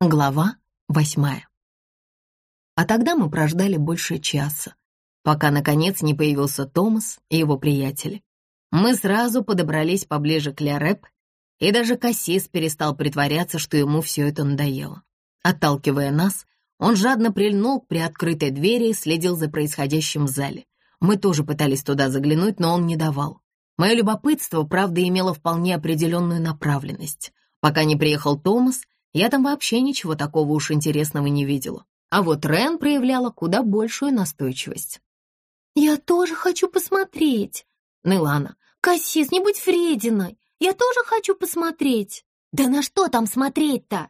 Глава восьмая. А тогда мы прождали больше часа, пока, наконец, не появился Томас и его приятели. Мы сразу подобрались поближе к Ляреп, и даже Кассис перестал притворяться, что ему все это надоело. Отталкивая нас, он жадно прильнул к приоткрытой двери и следил за происходящим в зале. Мы тоже пытались туда заглянуть, но он не давал. Мое любопытство, правда, имело вполне определенную направленность. Пока не приехал Томас, я там вообще ничего такого уж интересного не видела. А вот Рен проявляла куда большую настойчивость. «Я тоже хочу посмотреть!» Нылана. «Кассис, не будь врединой! Я тоже хочу посмотреть!» «Да на что там смотреть-то?»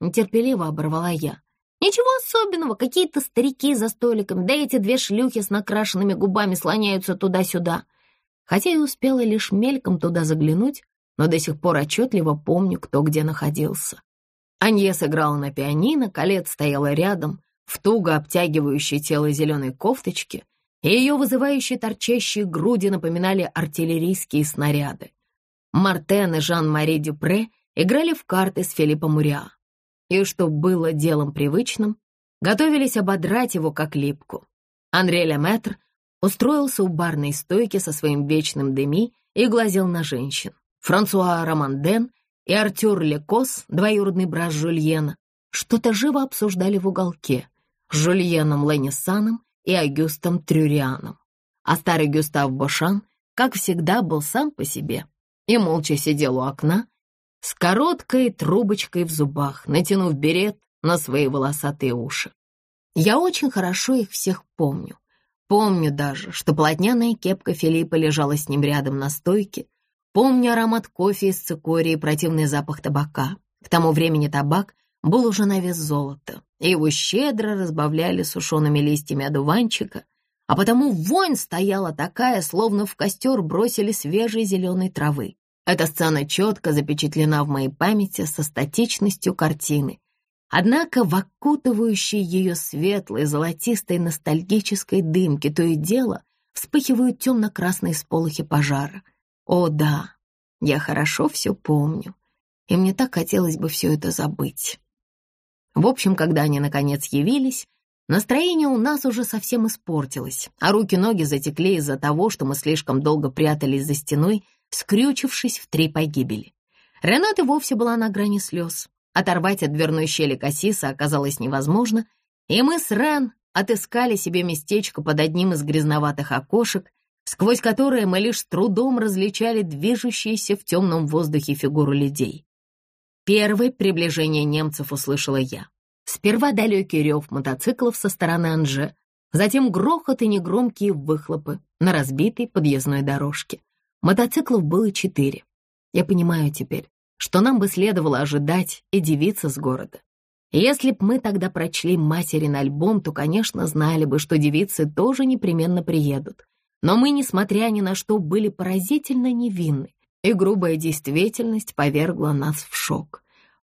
Нетерпеливо оборвала я. «Ничего особенного, какие-то старики за столиком, да эти две шлюхи с накрашенными губами слоняются туда-сюда». Хотя и успела лишь мельком туда заглянуть, но до сих пор отчетливо помню, кто где находился. Аньес играла на пианино, Калет стояла рядом, в туго обтягивающей тело зеленой кофточке, и ее вызывающие торчащие груди напоминали артиллерийские снаряды. Мартен и Жан-Мари Дюпре играли в карты с Филиппом Муриа. И, что было делом привычным, готовились ободрать его как липку. Андрей Леметр устроился у барной стойки со своим вечным деми и глазел на женщин. Франсуа Романден и Артюр Лекос, двоюродный брат Жульена, что-то живо обсуждали в уголке с Жульеном Ленисаном и Агюстом Трюрианом. А старый Гюстав Бошан, как всегда, был сам по себе и молча сидел у окна с короткой трубочкой в зубах, натянув берет на свои волосатые уши. Я очень хорошо их всех помню. Помню даже, что полотняная кепка Филиппа лежала с ним рядом на стойке, Помню аромат кофе из цикории и противный запах табака. К тому времени табак был уже на вес золота, и его щедро разбавляли сушеными листьями одуванчика, а потому вонь стояла такая, словно в костер бросили свежей зеленой травы. Эта сцена четко запечатлена в моей памяти со статичностью картины. Однако в окутывающей ее светлой, золотистой, ностальгической дымке то и дело вспыхивают темно-красные сполохи пожара — о да, я хорошо все помню, и мне так хотелось бы все это забыть. В общем, когда они наконец явились, настроение у нас уже совсем испортилось, а руки-ноги затекли из-за того, что мы слишком долго прятались за стеной, скрючившись в три погибели. Ренат и вовсе была на грани слез. Оторвать от дверной щели кассиса оказалось невозможно, и мы с Рен отыскали себе местечко под одним из грязноватых окошек, сквозь которые мы лишь трудом различали движущиеся в темном воздухе фигуры людей. Первое приближение немцев услышала я. Сперва далекий рев мотоциклов со стороны Анже, затем грохот и негромкие выхлопы на разбитой подъездной дорожке. Мотоциклов было четыре. Я понимаю теперь, что нам бы следовало ожидать и девица с города. Если б мы тогда прочли материн альбом, то, конечно, знали бы, что девицы тоже непременно приедут. Но мы, несмотря ни на что, были поразительно невинны, и грубая действительность повергла нас в шок.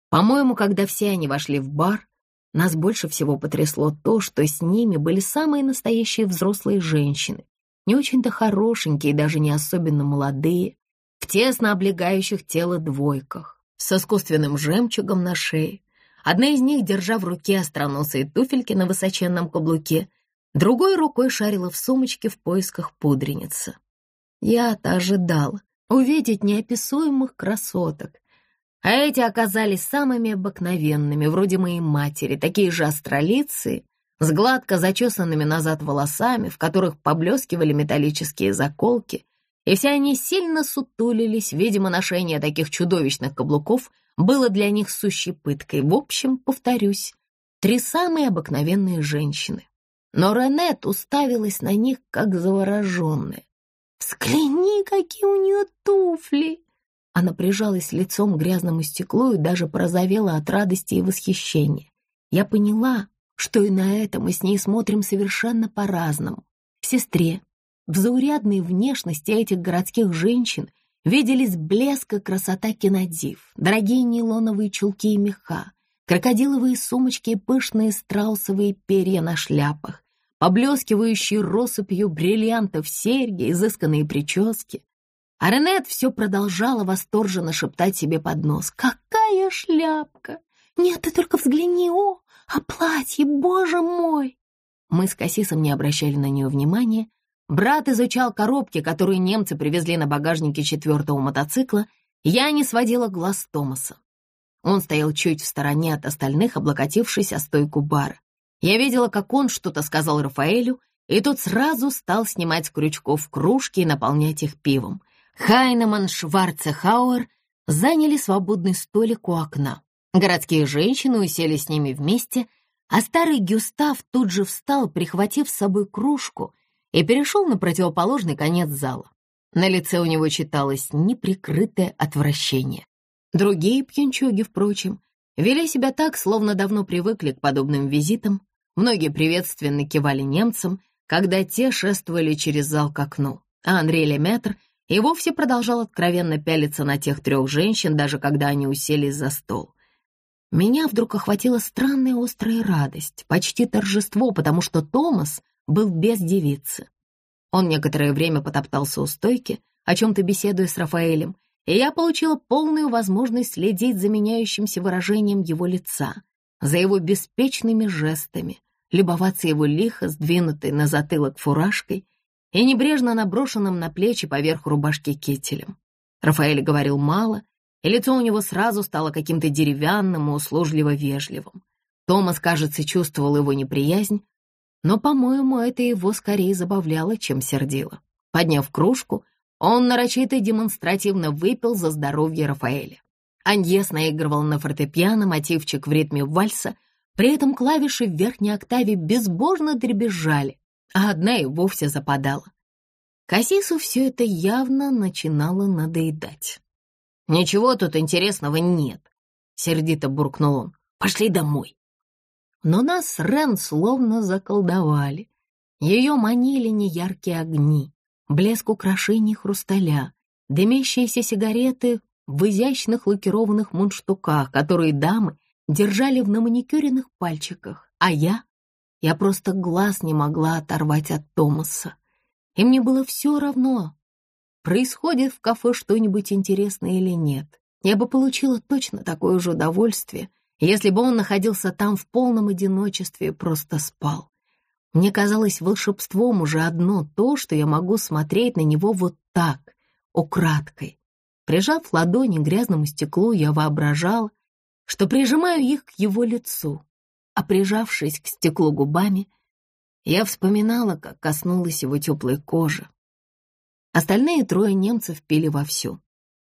По-моему, когда все они вошли в бар, нас больше всего потрясло то, что с ними были самые настоящие взрослые женщины, не очень-то хорошенькие, даже не особенно молодые, в тесно облегающих тело двойках, с искусственным жемчугом на шее. Одна из них, держа в руке остроносые туфельки на высоченном каблуке, Другой рукой шарила в сумочке в поисках пудреницы. Я-то ожидала увидеть неописуемых красоток, а эти оказались самыми обыкновенными, вроде моей матери, такие же астролицы, с гладко зачесанными назад волосами, в которых поблескивали металлические заколки, и все они сильно сутулились, видимо, ношение таких чудовищных каблуков было для них сущей пыткой. В общем, повторюсь, три самые обыкновенные женщины но Ренет уставилась на них, как завороженная. «Взгляни, какие у нее туфли!» Она прижалась лицом к грязному стеклу и даже прозовела от радости и восхищения. Я поняла, что и на это мы с ней смотрим совершенно по-разному. Сестре, в заурядной внешности этих городских женщин виделись блеск и красота кинодив, дорогие нейлоновые чулки и меха, крокодиловые сумочки и пышные страусовые перья на шляпах, поблескивающие россыпью бриллиантов серьги, изысканные прически. А Ренет все продолжала восторженно шептать себе под нос. «Какая шляпка! Нет, ты только взгляни, о, а платье, боже мой!» Мы с Кассисом не обращали на нее внимания. Брат изучал коробки, которые немцы привезли на багажнике четвертого мотоцикла. Я не сводила глаз Томаса. Он стоял чуть в стороне от остальных, облокотившись о стойку бара. Я видела, как он что-то сказал Рафаэлю, и тот сразу стал снимать с крючков кружки и наполнять их пивом. Хайнеман, Шварц и Хауэр заняли свободный столик у окна. Городские женщины усели с ними вместе, а старый Гюстав тут же встал, прихватив с собой кружку, и перешел на противоположный конец зала. На лице у него читалось неприкрытое отвращение. Другие пьянчуги, впрочем, вели себя так, словно давно привыкли к подобным визитам. Многие приветственно кивали немцам, когда те шествовали через зал к окну, а Андрей Леметр и вовсе продолжал откровенно пялиться на тех трех женщин, даже когда они уселись за стол. Меня вдруг охватила странная острая радость, почти торжество, потому что Томас был без девицы. Он некоторое время потоптался у стойки, о чем-то беседуя с Рафаэлем, и я получила полную возможность следить за меняющимся выражением его лица, за его беспечными жестами, любоваться его лихо сдвинутой на затылок фуражкой и небрежно наброшенным на плечи поверх рубашки кителем. Рафаэль говорил мало, и лицо у него сразу стало каким-то деревянным и услужливо вежливым. Томас, кажется, чувствовал его неприязнь, но, по-моему, это его скорее забавляло, чем сердило. Подняв кружку, он нарочито демонстративно выпил за здоровье Рафаэля. Аньес наигрывал на фортепиано мотивчик в ритме вальса, при этом клавиши в верхней октаве безбожно дребезжали, а одна и вовсе западала. Кассису все это явно начинало надоедать. «Ничего тут интересного нет», — сердито буркнул он. «Пошли домой». Но нас Рен словно заколдовали. Ее манили неяркие огни, блеск украшений хрусталя, дымящиеся сигареты в изящных лакированных мундштуках, которые дамы держали в наманикюренных пальчиках, а я я просто глаз не могла оторвать от Томаса. И мне было все равно, происходит в кафе что-нибудь интересное или нет. Я бы получила точно такое же удовольствие, если бы он находился там в полном одиночестве и просто спал. Мне казалось волшебством уже одно то, что я могу смотреть на него вот так, украдкой. Прижав ладони к грязному стеклу, я воображала, что прижимаю их к его лицу, а прижавшись к стеклу губами, я вспоминала, как коснулась его теплой кожи. Остальные трое немцев пили вовсю.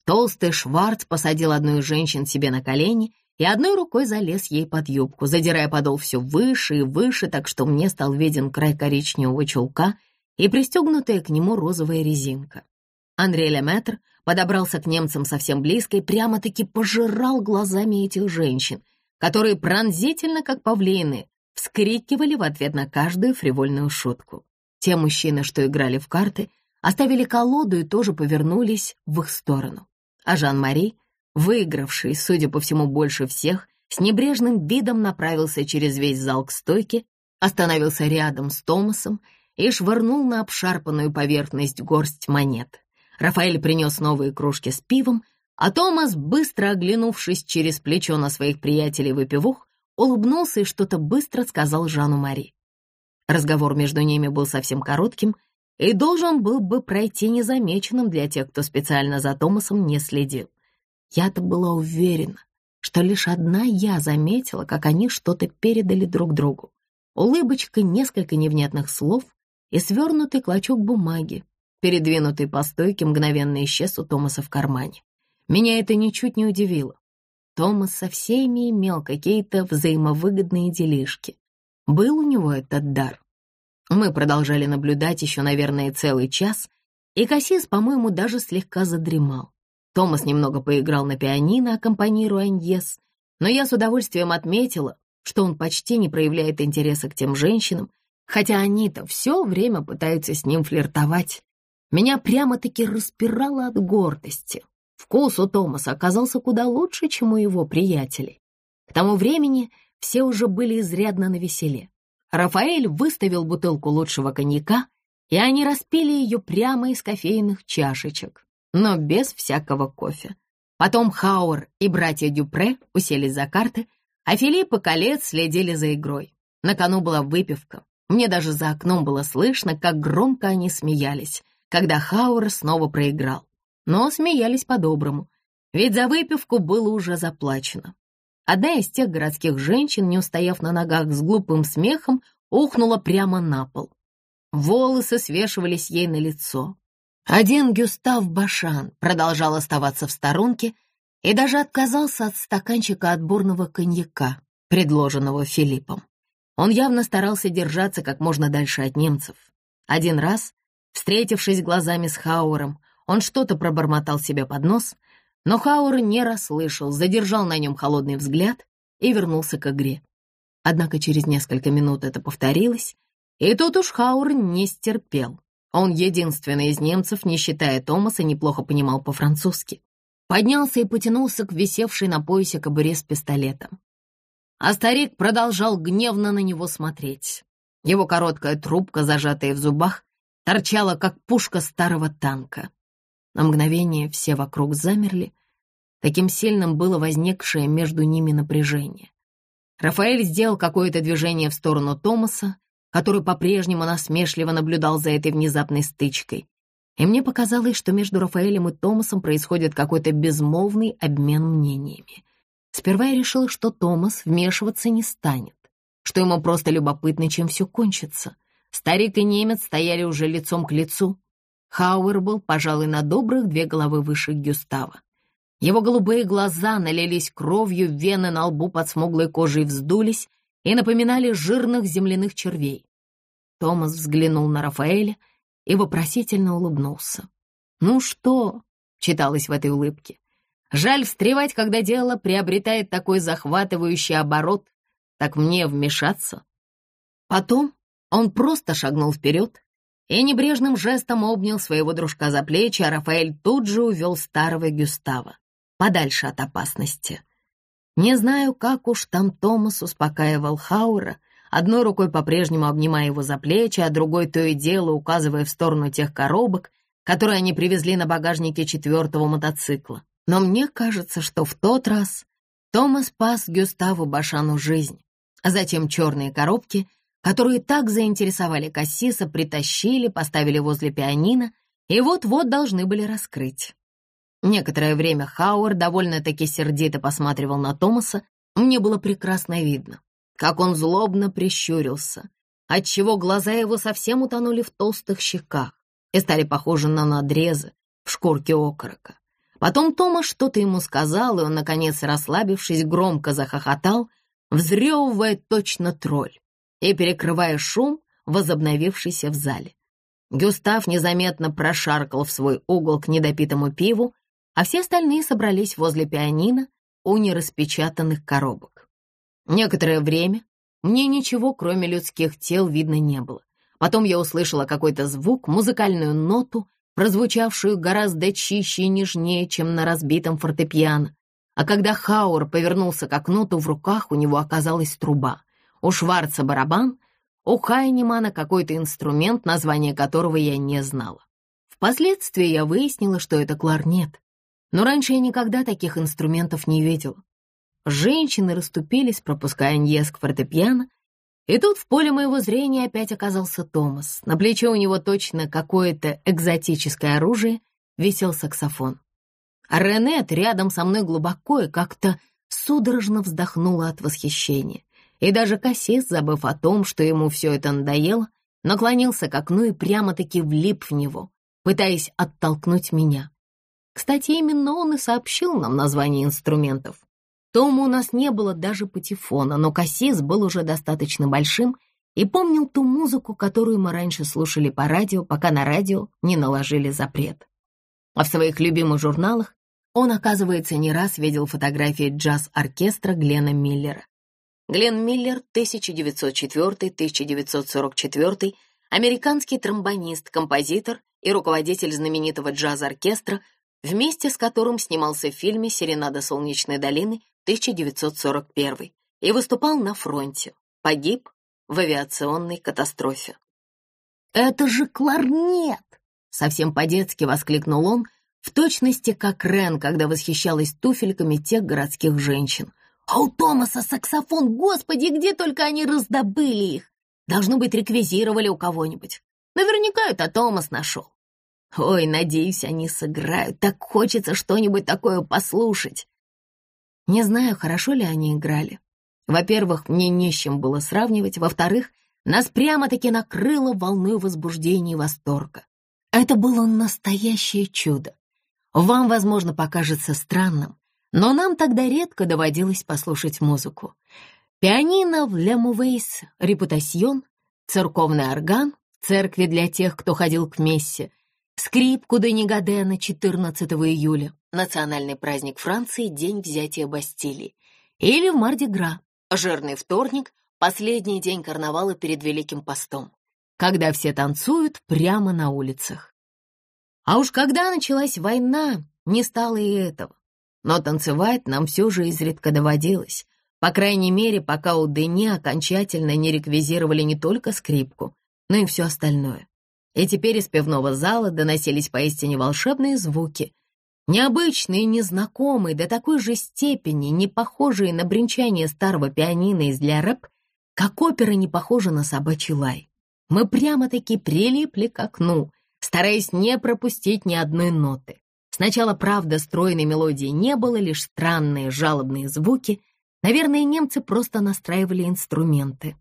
Толстый Шварц посадил одну из женщин себе на колени и одной рукой залез ей под юбку, задирая подол все выше и выше, так что мне стал виден край коричневого чулка и пристегнутая к нему розовая резинка. Андрей Леметр подобрался к немцам совсем близко и прямо-таки пожирал глазами этих женщин — которые пронзительно, как павлины, вскрикивали в ответ на каждую фривольную шутку. Те мужчины, что играли в карты, оставили колоду и тоже повернулись в их сторону. А Жан-Мари, выигравший, судя по всему, больше всех, с небрежным видом направился через весь зал к стойке, остановился рядом с Томасом и швырнул на обшарпанную поверхность горсть монет. Рафаэль принес новые кружки с пивом, а Томас, быстро оглянувшись через плечо на своих приятелей-выпивух, улыбнулся и что-то быстро сказал Жану Мари. Разговор между ними был совсем коротким и должен был бы пройти незамеченным для тех, кто специально за Томасом не следил. Я-то была уверена, что лишь одна я заметила, как они что-то передали друг другу. Улыбочка, несколько невнятных слов и свернутый клочок бумаги, передвинутый по стойке, мгновенно исчез у Томаса в кармане. Меня это ничуть не удивило. Томас со всеми имел какие-то взаимовыгодные делишки. Был у него этот дар. Мы продолжали наблюдать еще, наверное, целый час, и Кассис, по-моему, даже слегка задремал. Томас немного поиграл на пианино, аккомпанируя Аньес, но я с удовольствием отметила, что он почти не проявляет интереса к тем женщинам, хотя они-то все время пытаются с ним флиртовать. Меня прямо-таки распирало от гордости. Вкус у Томаса оказался куда лучше, чем у его приятелей. К тому времени все уже были изрядно навеселе. Рафаэль выставил бутылку лучшего коньяка, и они распили ее прямо из кофейных чашечек, но без всякого кофе. Потом Хауэр и братья Дюпре уселись за карты, А Филипп и Колец следили за игрой. На кону была выпивка. Мне даже за окном было слышно, как громко они смеялись, когда Хауэр снова проиграл. Но смеялись по-доброму, ведь за выпивку было уже заплачено. Одна из тех городских женщин, не устояв на ногах с глупым смехом, ухнула прямо на пол. Волосы свешивались ей на лицо. Один Гюстав Башан продолжал оставаться в сторонке и даже отказался от стаканчика отборного коньяка, предложенного Филиппом. Он явно старался держаться как можно дальше от немцев. Один раз, встретившись глазами с Хауэром, он что-то пробормотал себе под нос, но Хауэр не расслышал, задержал на нем холодный взгляд и вернулся к игре. Однако через несколько минут это повторилось, и тут уж Хауэр не стерпел. Он единственный из немцев, не считая Томаса, неплохо понимал по-французски. Поднялся и потянулся к висевшей на поясе кобуре с пистолетом. А старик продолжал гневно на него смотреть. Его короткая трубка, зажатая в зубах, торчала, как пушка старого танка. На мгновение все вокруг замерли. Таким сильным было возникшее между ними напряжение. Рафаэль сделал какое-то движение в сторону Томаса, который по-прежнему насмешливо наблюдал за этой внезапной стычкой. И мне показалось, что между Рафаэлем и Томасом происходит какой-то безмолвный обмен мнениями. Сперва я решила, что Томас вмешиваться не станет, что ему просто любопытно, чем все кончится. Старик и немец стояли уже лицом к лицу. Хауэр был, пожалуй, на добрых две головы выше Гюстава. Его голубые глаза налились кровью, вены на лбу под смуглой кожей вздулись и напоминали жирных земляных червей. Томас взглянул на Рафаэля и вопросительно улыбнулся. «Ну что?» — читалось в этой улыбке. Жаль встревать, когда дело приобретает такой захватывающий оборот. Так мне вмешаться. Потом он просто шагнул вперед и небрежным жестом обнял своего дружка за плечи, а Рафаэль тут же увел старого Гюстава подальше от опасности. Не знаю, как уж там Томас успокаивал Хаура, одной рукой по-прежнему обнимая его за плечи, а другой то и дело указывая в сторону тех коробок, которые они привезли на багажнике четвертого мотоцикла. Но мне кажется, что в тот раз Томас спас Гюставу Башану жизнь, а затем черные коробки, которые так заинтересовали Кассиса, притащили, поставили возле пианино и вот-вот должны были раскрыть. Некоторое время Хауэр довольно-таки сердито посматривал на Томаса. Мне было прекрасно видно, как он злобно прищурился, отчего глаза его совсем утонули в толстых щеках и стали похожи на надрезы в шкурке окорока. Потом Тома что-то ему сказал, и он, наконец, расслабившись, громко захохотал, взрёвывая точно тролль и перекрывая шум, возобновившийся в зале. Гюстав незаметно прошаркал в свой угол к недопитому пиву, а все остальные собрались возле пианино у нераспечатанных коробок. Некоторое время мне ничего, кроме людских тел, видно не было. Потом я услышала какой-то звук, музыкальную ноту, прозвучавшую гораздо чище и нежнее, чем на разбитом фортепиано. А когда Хауэр повернулся к окну, то в руках у него оказалась труба. У Шварца барабан, у Хайнемана какой-то инструмент, название которого я не знала. Впоследствии я выяснила, что это кларнет. Но раньше я никогда таких инструментов не видела. Женщины расступились, пропуская Аньес к фортепиано, и тут в поле моего зрения опять оказался Томас. На плече у него точно какое-то экзотическое оружие висел саксофон. А Ренет рядом со мной глубоко и как-то судорожно вздохнула от восхищения. И даже Кассис, забыв о том, что ему все это надоело, наклонился к окну и прямо-таки влип в него, пытаясь оттолкнуть меня. Кстати, именно он и сообщил нам название инструментов. Дома у нас не было даже патефона, но кассис был уже достаточно большим и помнил ту музыку, которую мы раньше слушали по радио, пока на радио не наложили запрет. А в своих любимых журналах он, оказывается, не раз видел фотографии джаз-оркестра Глена Миллера. Глен Миллер, 1904-1944, американский тромбонист, композитор и руководитель знаменитого джаз-оркестра, вместе с которым снимался в фильме «Серенада солнечной долины» 1941 и выступал на фронте. Погиб в авиационной катастрофе. «Это же кларнет!» — совсем по-детски воскликнул он, в точности как Рен, когда восхищалась туфельками тех городских женщин. А у Томаса саксофон, господи, где только они раздобыли их. Должно быть, реквизировали у кого-нибудь. Наверняка это Томас нашел. Ой, надеюсь, они сыграют. Так хочется что-нибудь такое послушать. Не знаю, хорошо ли они играли. Во-первых, мне не с чем было сравнивать. Во-вторых, нас прямо-таки накрыло волной возбуждения и восторга. Это было настоящее чудо. Вам, возможно, покажется странным, но нам тогда редко доводилось послушать музыку. Пианино в Ле Мувейс, репутасьон, церковный орган в церкви для тех, кто ходил к мессе, скрипку до Негадена 14 июля, национальный праздник Франции, день взятия Бастилии, или в Марди-Гра, жирный вторник, последний день карнавала перед Великим постом, когда все танцуют прямо на улицах. А уж когда началась война, не стало и этого. Но танцевать нам все же изредка доводилось, по крайней мере, пока у Дени окончательно не реквизировали не только скрипку, но и все остальное. И теперь из пивного зала доносились поистине волшебные звуки, необычные, незнакомые, до такой же степени, не похожие на бренчание старого пианино из для рэп, как опера не похожа на собачий лай. Мы прямо-таки прилипли к окну, стараясь не пропустить ни одной ноты. Сначала, правда, стройной мелодии не было, лишь странные жалобные звуки. Наверное, немцы просто настраивали инструменты.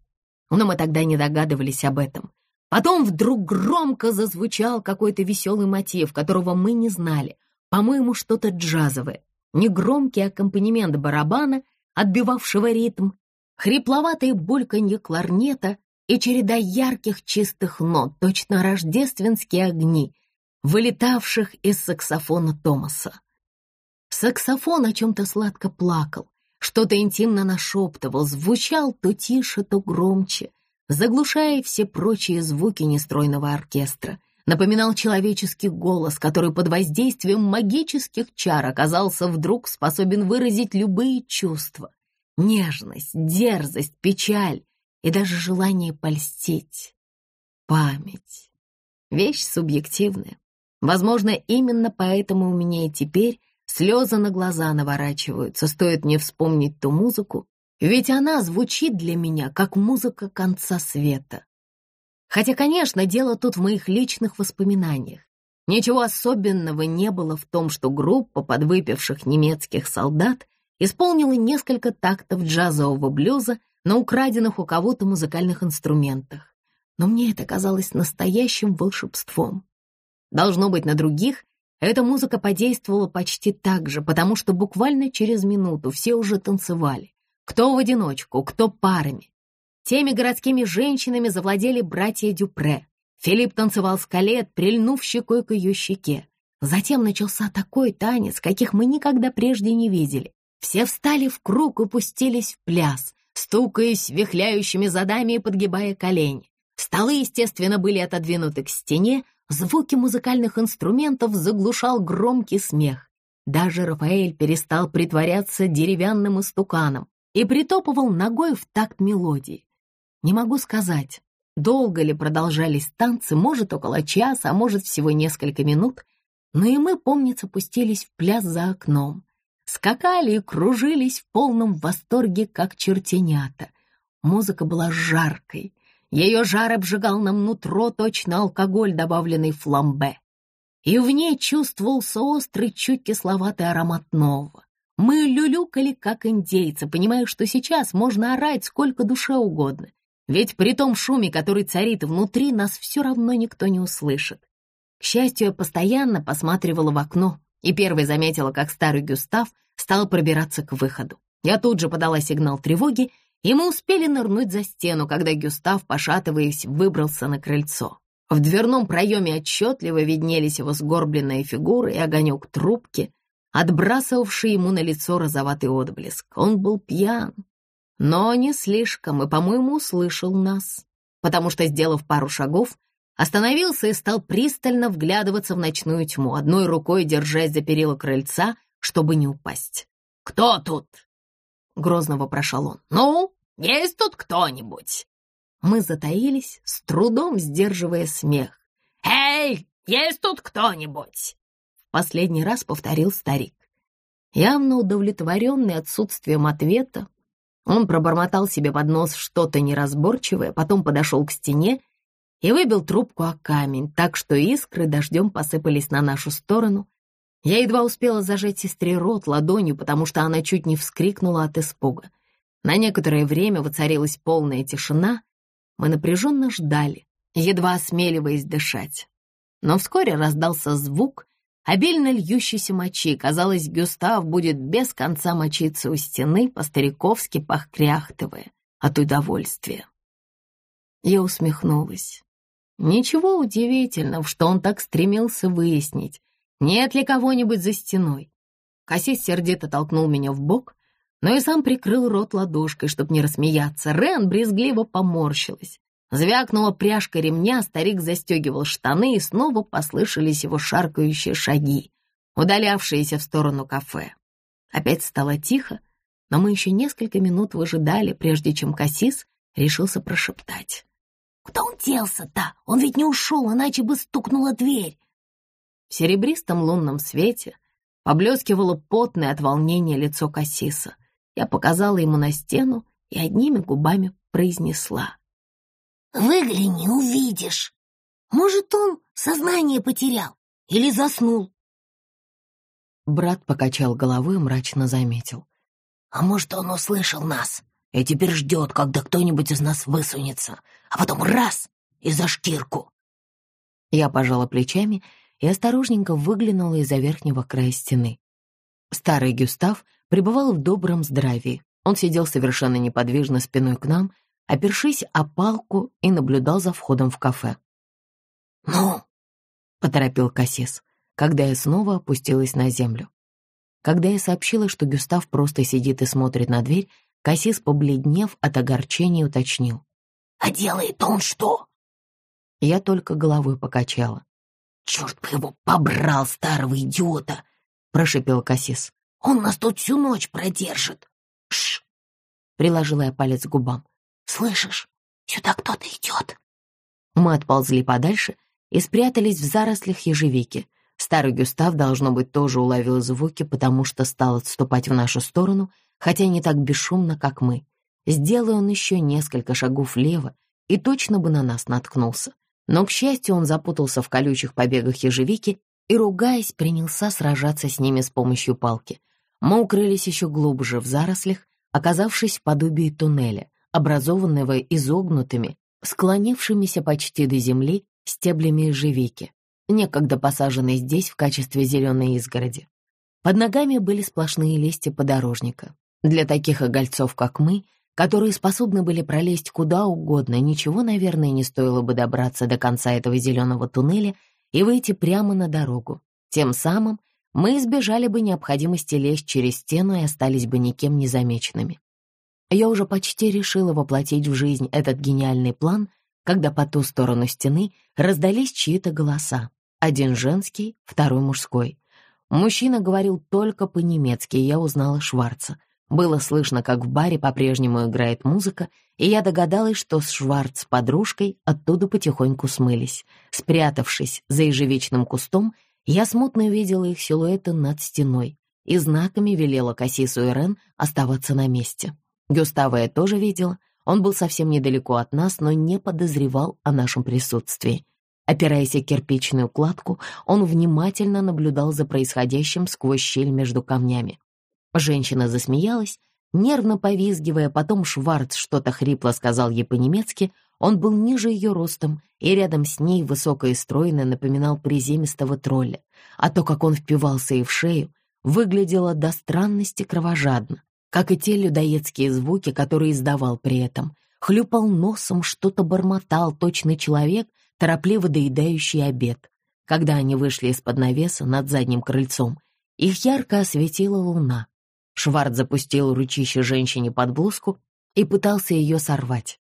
Но мы тогда не догадывались об этом. Потом вдруг громко зазвучал какой-то веселый мотив, которого мы не знали. По-моему, что-то джазовое. Негромкий аккомпанемент барабана, отбивавшего ритм, хрипловатое бульканье кларнета и череда ярких чистых нот, точно рождественские огни — вылетавших из саксофона Томаса. Саксофон о чем-то сладко плакал, что-то интимно нашептывал, звучал то тише, то громче, заглушая все прочие звуки нестройного оркестра. Напоминал человеческий голос, который под воздействием магических чар оказался вдруг способен выразить любые чувства. Нежность, дерзость, печаль и даже желание польстить. Память. Вещь субъективная. Возможно, именно поэтому у меня и теперь слезы на глаза наворачиваются, стоит мне вспомнить ту музыку, ведь она звучит для меня как музыка конца света. Хотя, конечно, дело тут в моих личных воспоминаниях. Ничего особенного не было в том, что группа подвыпивших немецких солдат исполнила несколько тактов джазового блюза на украденных у кого-то музыкальных инструментах. Но мне это казалось настоящим волшебством. Должно быть, на других эта музыка подействовала почти так же, потому что буквально через минуту все уже танцевали. Кто в одиночку, кто парами. Теми городскими женщинами завладели братья Дюпре. Филипп танцевал с Калет, прильнув щекой к ее щеке. Затем начался такой танец, каких мы никогда прежде не видели. Все встали в круг и пустились в пляс, стукаясь вихляющими задами и подгибая колени. Столы, естественно, были отодвинуты к стене, Звуки музыкальных инструментов заглушал громкий смех. Даже Рафаэль перестал притворяться деревянным истуканом и притопывал ногой в такт мелодии. Не могу сказать, долго ли продолжались танцы, может, около часа, а может, всего несколько минут, но и мы, помнится, пустились в пляс за окном. Скакали и кружились в полном восторге, как чертенята. Музыка была жаркой, ее жар обжигал нам нутро точно алкоголь, добавленный в фламбе. И в ней чувствовался острый, чуть кисловатый аромат нового. Мы люлюкали, как индейцы, понимая, что сейчас можно орать сколько душе угодно. Ведь при том шуме, который царит внутри, нас все равно никто не услышит. К счастью, я постоянно посматривала в окно и первой заметила, как старый Гюстав стал пробираться к выходу. Я тут же подала сигнал тревоги и мы успели нырнуть за стену, когда Гюстав, пошатываясь, выбрался на крыльцо. В дверном проеме отчетливо виднелись его сгорбленная фигура и огонек трубки, отбрасывавший ему на лицо розоватый отблеск. Он был пьян, но не слишком, и, по-моему, услышал нас, потому что, сделав пару шагов, остановился и стал пристально вглядываться в ночную тьму, одной рукой держась за перила крыльца, чтобы не упасть. «Кто тут?» — грозно вопрошал он. «Ну, есть тут кто-нибудь?» Мы затаились, с трудом сдерживая смех. «Эй, есть тут кто-нибудь?» В последний раз повторил старик. Явно удовлетворенный отсутствием ответа, он пробормотал себе под нос что-то неразборчивое, потом подошел к стене и выбил трубку о камень, так что искры дождем посыпались на нашу сторону. Я едва успела зажать сестре рот ладонью, потому что она чуть не вскрикнула от испуга. На некоторое время воцарилась полная тишина. Мы напряженно ждали, едва осмеливаясь дышать. Но вскоре раздался звук обильно льющейся мочи. Казалось, Гюстав будет без конца мочиться у стены, по-стариковски похкряхтывая от удовольствия. Я усмехнулась. Ничего удивительного, что он так стремился выяснить, нет ли кого-нибудь за стеной. Кассис сердито толкнул меня в бок, но и сам прикрыл рот ладошкой, чтобы не рассмеяться. Рен брезгливо поморщилась. Звякнула пряжка ремня, старик застегивал штаны, и снова послышались его шаркающие шаги, удалявшиеся в сторону кафе. Опять стало тихо, но мы еще несколько минут выжидали, прежде чем Кассис решился прошептать. Куда он делся-то? Он ведь не ушел, иначе бы стукнула дверь. В серебристом лунном свете поблескивало потное от волнения лицо Кассиса. Я показала ему на стену и одними губами произнесла. «Выгляни, увидишь. Может, он сознание потерял или заснул?» Брат покачал головой и мрачно заметил. «А может, он услышал нас и теперь ждет, когда кто-нибудь из нас высунется, а потом раз — и за шкирку. Я пожала плечами и осторожненько выглянула из-за верхнего края стены. Старый Гюстав пребывал в добром здравии. Он сидел совершенно неподвижно спиной к нам, опершись о палку и наблюдал за входом в кафе. «Ну?» — поторопил Кассис, когда я снова опустилась на землю. Когда я сообщила, что Гюстав просто сидит и смотрит на дверь, Кассис, побледнев от огорчения, уточнил. «А делает он что?» Я только головой покачала. «Черт бы его побрал, старого идиота!» — прошипел Кассис. «Он нас тут всю ночь продержит!» «Шш!» — приложила я палец к губам. «Слышишь, сюда кто-то идет!» Мы отползли подальше и спрятались в зарослях ежевики. Старый Гюстав, должно быть, тоже уловил звуки, потому что стал отступать в нашу сторону — хотя не так бесшумно, как мы. Сделай он еще несколько шагов влево, и точно бы на нас наткнулся. Но, к счастью, он запутался в колючих побегах ежевики и, ругаясь, принялся сражаться с ними с помощью палки. Мы укрылись еще глубже в зарослях, оказавшись в подобии туннеля, образованного изогнутыми, склонившимися почти до земли стеблями ежевики, некогда посаженной здесь в качестве зеленой изгороди. Под ногами были сплошные листья подорожника. Для таких огольцов, как мы, которые способны были пролезть куда угодно, ничего, наверное, не стоило бы добраться до конца этого зеленого туннеля и выйти прямо на дорогу. Тем самым мы избежали бы необходимости лезть через стену и остались бы никем не замеченными. Я уже почти решила воплотить в жизнь этот гениальный план, когда по ту сторону стены раздались чьи-то голоса. Один женский, второй мужской. Мужчина говорил только по-немецки, и я узнала Шварца — было слышно, как в баре по-прежнему играет музыка, и я догадалась, что с Шварц с подружкой оттуда потихоньку смылись. Спрятавшись за ежевичным кустом, я смутно видела их силуэты над стеной и знаками велела Кассису и Рен оставаться на месте. Гюстава я тоже видела, он был совсем недалеко от нас, но не подозревал о нашем присутствии. Опираясь о кирпичную кладку, он внимательно наблюдал за происходящим сквозь щель между камнями. Женщина засмеялась, нервно повизгивая, потом Шварц что-то хрипло сказал ей по-немецки. Он был ниже ее ростом, и рядом с ней, высокая и стройная, напоминал приземистого тролля. А то, как он впивался ей в шею, выглядело до странности кровожадно, как и те людоедские звуки, которые издавал при этом. Хлюпал носом, что-то бормотал, точный человек, торопливо доедающий обед. Когда они вышли из-под навеса над задним крыльцом, их ярко осветила луна. Шварц запустил ручище женщине под блузку и пытался ее сорвать.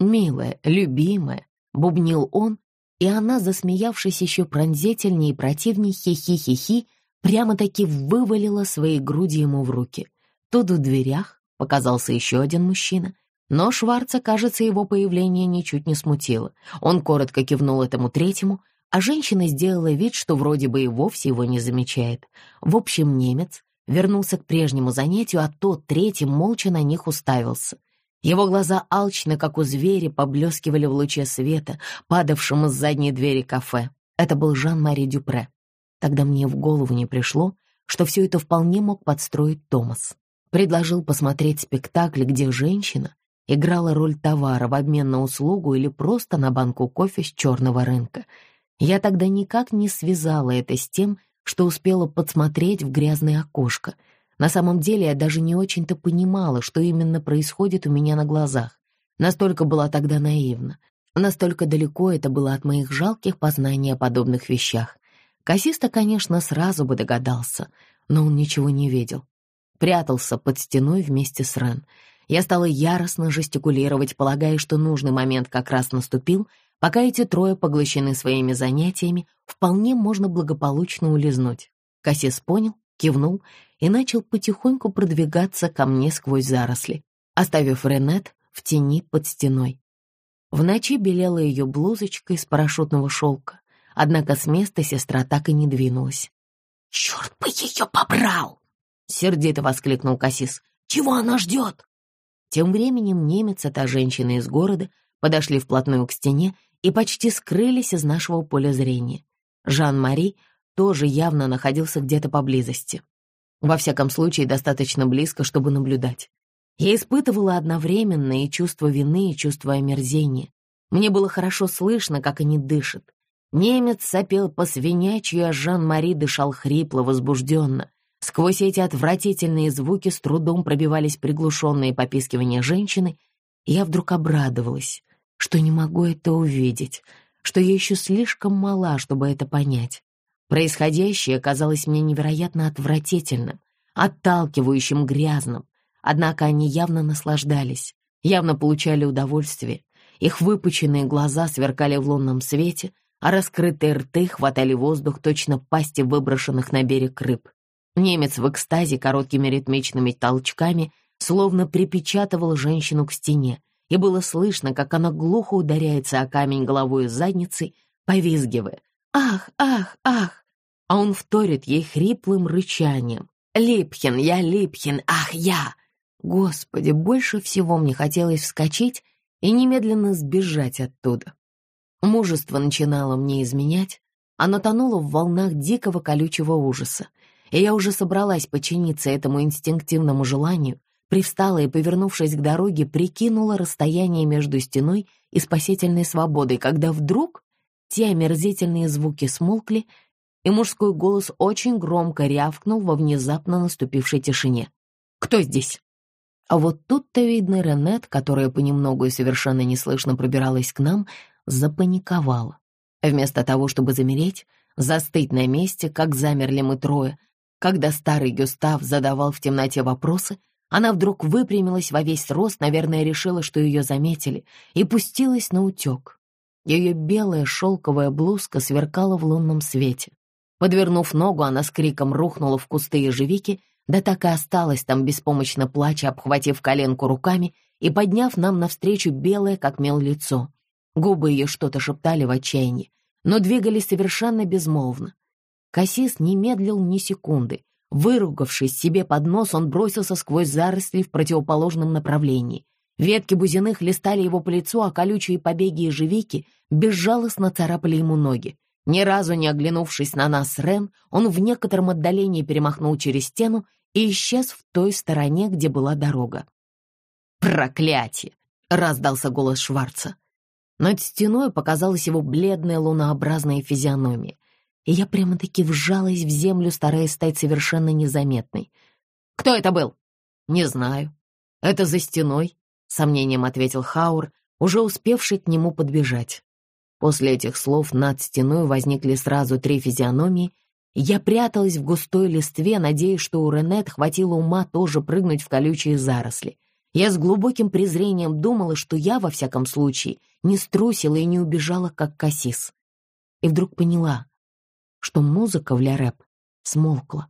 «Милая, любимая», — бубнил он, и она, засмеявшись еще пронзительнее и противнее, хи-хи-хи-хи, прямо-таки вывалила свои груди ему в руки. Тут в дверях показался еще один мужчина, но Шварца, кажется, его появление ничуть не смутило. Он коротко кивнул этому третьему, а женщина сделала вид, что вроде бы и вовсе его не замечает. В общем, немец вернулся к прежнему занятию, а тот третий молча на них уставился. Его глаза алчно, как у зверя, поблескивали в луче света, падавшем из задней двери кафе. Это был Жан-Мари Дюпре. Тогда мне в голову не пришло, что все это вполне мог подстроить Томас. Предложил посмотреть спектакль, где женщина играла роль товара в обмен на услугу или просто на банку кофе с черного рынка. Я тогда никак не связала это с тем, что успела подсмотреть в грязное окошко. На самом деле я даже не очень-то понимала, что именно происходит у меня на глазах. Настолько была тогда наивна. Настолько далеко это было от моих жалких познаний о подобных вещах. Кассиста, конечно, сразу бы догадался, но он ничего не видел. Прятался под стеной вместе с Рен. Я стала яростно жестикулировать, полагая, что нужный момент как раз наступил, пока эти трое поглощены своими занятиями, вполне можно благополучно улизнуть. Кассис понял, кивнул и начал потихоньку продвигаться ко мне сквозь заросли, оставив Ренет в тени под стеной. В ночи белела ее блузочка из парашютного шелка. Однако с места сестра так и не двинулась. «Черт бы ее побрал!» — сердито воскликнул Кассис. «Чего она ждет?» Тем временем немец и та женщина из города подошли вплотную к стене и почти скрылись из нашего поля зрения. Жан-Мари тоже явно находился где-то поблизости. Во всяком случае, достаточно близко, чтобы наблюдать. Я испытывала одновременно и чувство вины, и чувство омерзения. Мне было хорошо слышно, как они дышат. Немец сопел по свинячью, а Жан-Мари дышал хрипло, возбужденно. Сквозь эти отвратительные звуки с трудом пробивались приглушенные попискивания женщины, я вдруг обрадовалась, что не могу это увидеть, что я еще слишком мала, чтобы это понять. Происходящее казалось мне невероятно отвратительным, отталкивающим, грязным, однако они явно наслаждались, явно получали удовольствие. Их выпученные глаза сверкали в лунном свете — а раскрытые рты хватали воздух точно пасти выброшенных на берег рыб. Немец в экстазе короткими ритмичными толчками словно припечатывал женщину к стене, и было слышно, как она глухо ударяется о камень головой и задницей, повизгивая «Ах, ах, ах!» А он вторит ей хриплым рычанием «Липхин, я Липхин, ах, я!» Господи, больше всего мне хотелось вскочить и немедленно сбежать оттуда. Мужество начинало мне изменять, оно тонуло в волнах дикого колючего ужаса, и я уже собралась подчиниться этому инстинктивному желанию, привстала и, повернувшись к дороге, прикинула расстояние между стеной и спасительной свободой, когда вдруг те омерзительные звуки смолкли, и мужской голос очень громко рявкнул во внезапно наступившей тишине. «Кто здесь?» А вот тут-то, видно, Ренет, которая понемногу и совершенно неслышно пробиралась к нам, запаниковала. Вместо того, чтобы замереть, застыть на месте, как замерли мы трое, когда старый Гюстав задавал в темноте вопросы, она вдруг выпрямилась во весь рост, наверное, решила, что ее заметили, и пустилась на утек. Ее белая шелковая блузка сверкала в лунном свете. Подвернув ногу, она с криком рухнула в кусты ежевики, да так и осталась там, беспомощно плача, обхватив коленку руками и подняв нам навстречу белое, как мел, лицо. Губы ее что-то шептали в отчаянии, но двигались совершенно безмолвно. Кассис не медлил ни секунды. Выругавшись себе под нос, он бросился сквозь заросли в противоположном направлении. Ветки бузиных листали его по лицу, а колючие побеги ежевики безжалостно царапали ему ноги. Ни разу не оглянувшись на нас Рен, он в некотором отдалении перемахнул через стену и исчез в той стороне, где была дорога. «Проклятие!» — раздался голос Шварца. Над стеной показалась его бледная лунообразная физиономия, и я прямо-таки вжалась в землю, стараясь стать совершенно незаметной. «Кто это был?» «Не знаю. Это за стеной», — сомнением ответил Хаур, уже успевший к нему подбежать. После этих слов над стеной возникли сразу три физиономии, я пряталась в густой листве, надеясь, что у Ренет хватило ума тоже прыгнуть в колючие заросли. Я с глубоким презрением думала, что я, во всяком случае, не струсила и не убежала, как кассис. И вдруг поняла, что музыка в ля-рэп смолкла.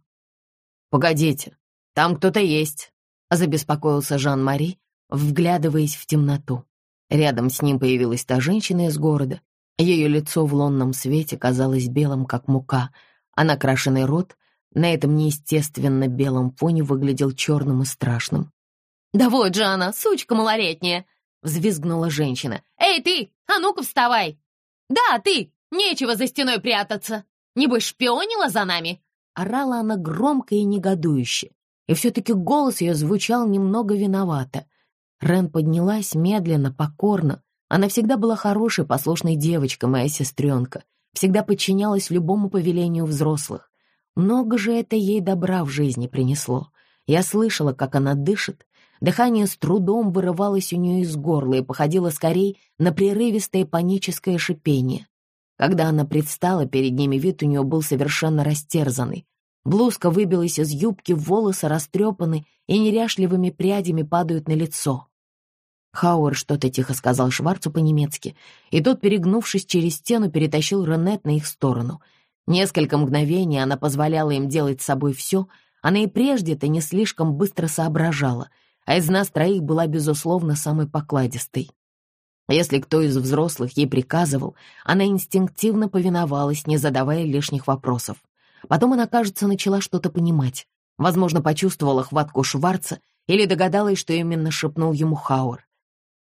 «Погодите, там кто-то есть», — забеспокоился Жан-Мари, вглядываясь в темноту. Рядом с ним появилась та женщина из города. Ее лицо в лунном свете казалось белым, как мука, а накрашенный рот на этом неестественно белом фоне выглядел черным и страшным. «Да вот же она, сучка малолетняя!» — взвизгнула женщина. «Эй, ты! А ну-ка вставай!» «Да, ты! Нечего за стеной прятаться! Небось, шпионила за нами?» Орала она громко и негодующе, и все-таки голос ее звучал немного виновато. Рен поднялась медленно, покорно. Она всегда была хорошей, послушной девочкой, моя сестренка, всегда подчинялась любому повелению взрослых. Много же это ей добра в жизни принесло. Я слышала, как она дышит, Дыхание с трудом вырывалось у нее из горла и походило скорее на прерывистое паническое шипение. Когда она предстала перед ними, вид у нее был совершенно растерзанный. Блузка выбилась из юбки, волосы растрепаны и неряшливыми прядями падают на лицо. Хауэр что-то тихо сказал Шварцу по-немецки, и тот, перегнувшись через стену, перетащил Ренет на их сторону. Несколько мгновений она позволяла им делать с собой все, она и прежде-то не слишком быстро соображала — а из нас троих была, безусловно, самой покладистой. Если кто из взрослых ей приказывал, она инстинктивно повиновалась, не задавая лишних вопросов. Потом она, кажется, начала что-то понимать. Возможно, почувствовала хватку Шварца или догадалась, что именно шепнул ему Хауэр.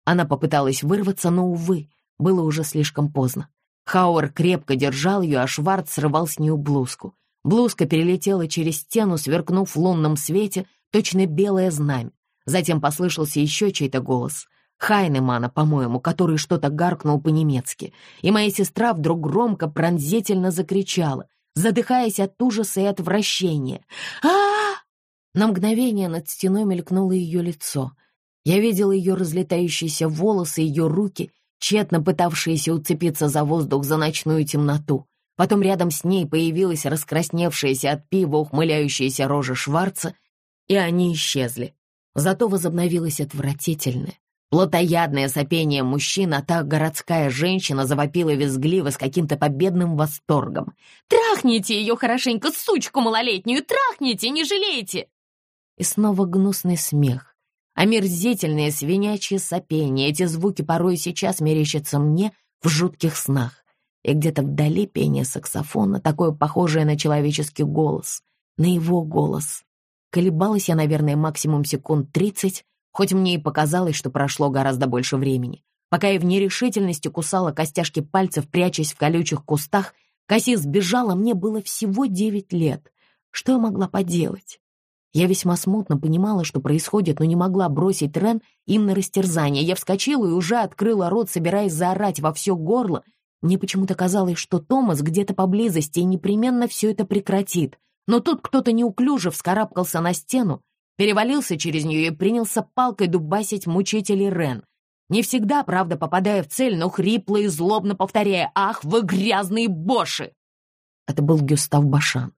Она попыталась вырваться, но, увы, было уже слишком поздно. Хауэр крепко держал ее, а Шварц срывал с нее блузку. Блузка перелетела через стену, сверкнув в лунном свете, точно белое знамя. Затем послышался еще чей-то голос. Хайнемана, по-моему, который что-то гаркнул по-немецки. И моя сестра вдруг громко, пронзительно закричала, задыхаясь от ужаса и отвращения. а, На мгновение над стеной мелькнуло ее лицо. Я видела ее разлетающиеся волосы, ее руки, тщетно пытавшиеся уцепиться за воздух за ночную темноту. Потом рядом с ней появилась раскрасневшаяся от пива ухмыляющаяся рожа Шварца, и они исчезли. Зато возобновилось отвратительное, плотоядное сопение мужчин, а та городская женщина завопила визгливо с каким-то победным восторгом. «Трахните ее хорошенько, сучку малолетнюю! Трахните, не жалейте!» И снова гнусный смех. Омерзительное свинячье сопение. Эти звуки порой сейчас мерещатся мне в жутких снах. И где-то вдали пение саксофона, такое похожее на человеческий голос, на его голос. Колебалась я, наверное, максимум секунд тридцать, хоть мне и показалось, что прошло гораздо больше времени. Пока я в нерешительности кусала костяшки пальцев, прячась в колючих кустах, Кассис сбежала, мне было всего девять лет. Что я могла поделать? Я весьма смутно понимала, что происходит, но не могла бросить Рен им на растерзание. Я вскочила и уже открыла рот, собираясь заорать во все горло. Мне почему-то казалось, что Томас где-то поблизости и непременно все это прекратит. Но тут кто-то неуклюже вскарабкался на стену, перевалился через нее и принялся палкой дубасить мучителей Рен. Не всегда, правда, попадая в цель, но хрипло и злобно повторяя «Ах, вы грязные боши!» Это был Гюстав Башан.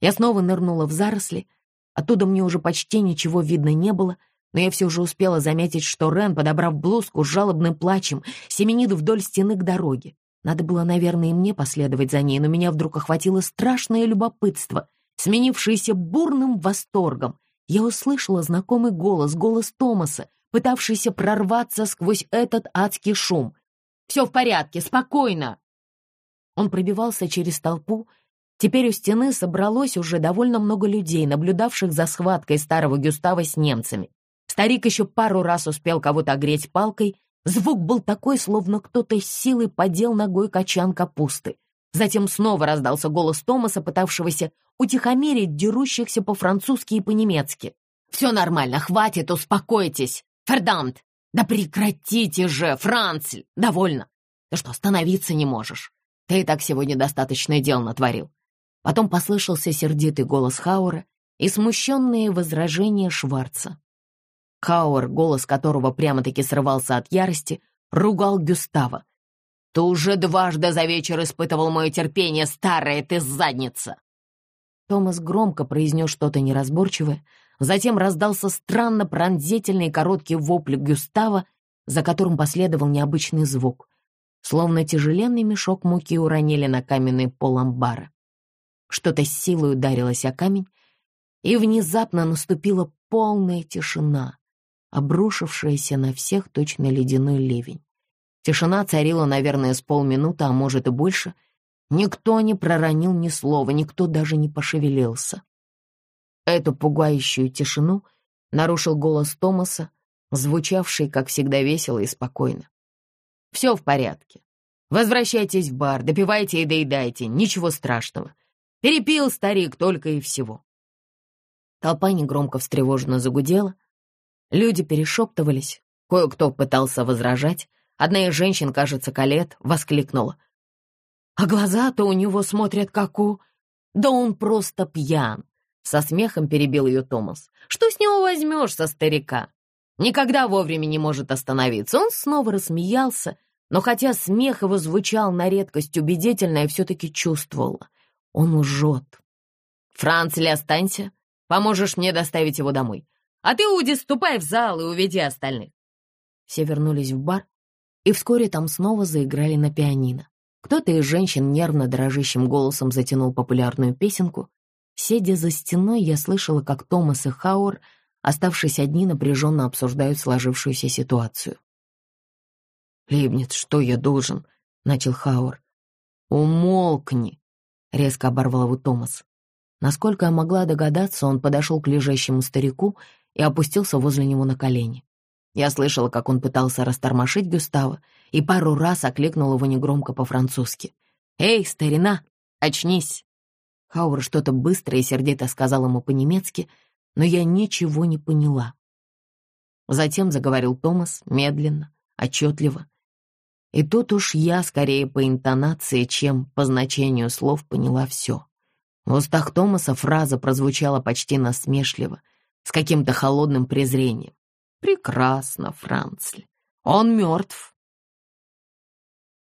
Я снова нырнула в заросли. Оттуда мне уже почти ничего видно не было, но я все же успела заметить, что Рен, подобрав блузку с жалобным плачем, семенит вдоль стены к дороге. Надо было, наверное, и мне последовать за ней, но меня вдруг охватило страшное любопытство, сменившееся бурным восторгом. Я услышала знакомый голос, голос Томаса, пытавшийся прорваться сквозь этот адский шум. «Все в порядке, спокойно!» Он пробивался через толпу. Теперь у стены собралось уже довольно много людей, наблюдавших за схваткой старого Гюстава с немцами. Старик еще пару раз успел кого-то огреть палкой, Звук был такой, словно кто-то с силой подел ногой качан капусты. Затем снова раздался голос Томаса, пытавшегося утихомирить дерущихся по-французски и по-немецки. «Все нормально, хватит, успокойтесь! Фердант! Да прекратите же, Францель! Довольно! Ты что, остановиться не можешь? Ты и так сегодня достаточное дело натворил». Потом послышался сердитый голос Хаура и смущенные возражения Шварца. Хауэр, голос которого прямо-таки срывался от ярости, ругал Гюстава. «Ты уже дважды за вечер испытывал мое терпение, старая ты задница!» Томас громко произнес что-то неразборчивое, затем раздался странно пронзительный короткий вопль Гюстава, за которым последовал необычный звук, словно тяжеленный мешок муки уронили на каменный пол амбара. Что-то с силой ударилось о камень, и внезапно наступила полная тишина обрушившаяся на всех точно ледяной ливень. Тишина царила, наверное, с полминуты, а может и больше. Никто не проронил ни слова, никто даже не пошевелился. Эту пугающую тишину нарушил голос Томаса, звучавший, как всегда, весело и спокойно. «Все в порядке. Возвращайтесь в бар, допивайте и доедайте, ничего страшного. Перепил старик только и всего». Толпа негромко встревоженно загудела. Люди перешептывались, кое-кто пытался возражать. Одна из женщин, кажется, Калет, воскликнула. А глаза-то у него смотрят как у... Да он просто пьян. Со смехом перебил ее Томас. Что с него возьмешь со старика? Никогда вовремя не может остановиться. Он снова рассмеялся, но хотя смех его звучал на редкость убедительно, я все-таки чувствовала. Он лжет. «Францли, останься. Поможешь мне доставить его домой. А ты, Уди, ступай в зал и уведи остальных». Все вернулись в бар, и вскоре там снова заиграли на пианино. Кто-то из женщин нервно дрожащим голосом затянул популярную песенку. Сидя за стеной, я слышала, как Томас и Хауэр, оставшись одни, напряженно обсуждают сложившуюся ситуацию. «Лейбниц, что я должен?» — начал Хауэр. «Умолкни!» — резко оборвал его Томас. Насколько я могла догадаться, он подошел к лежащему старику и опустился возле него на колени. Я слышала, как он пытался растормошить Гюстава и пару раз окликнул его негромко по-французски. «Эй, старина, очнись!» Хауэр что-то быстро и сердито сказал ему по-немецки, но я ничего не поняла. Затем заговорил Томас медленно, отчетливо. И тут уж я скорее по интонации, чем по значению слов поняла все. В устах Томаса фраза прозвучала почти насмешливо, с каким-то холодным презрением. «Прекрасно, Францль. Он мертв.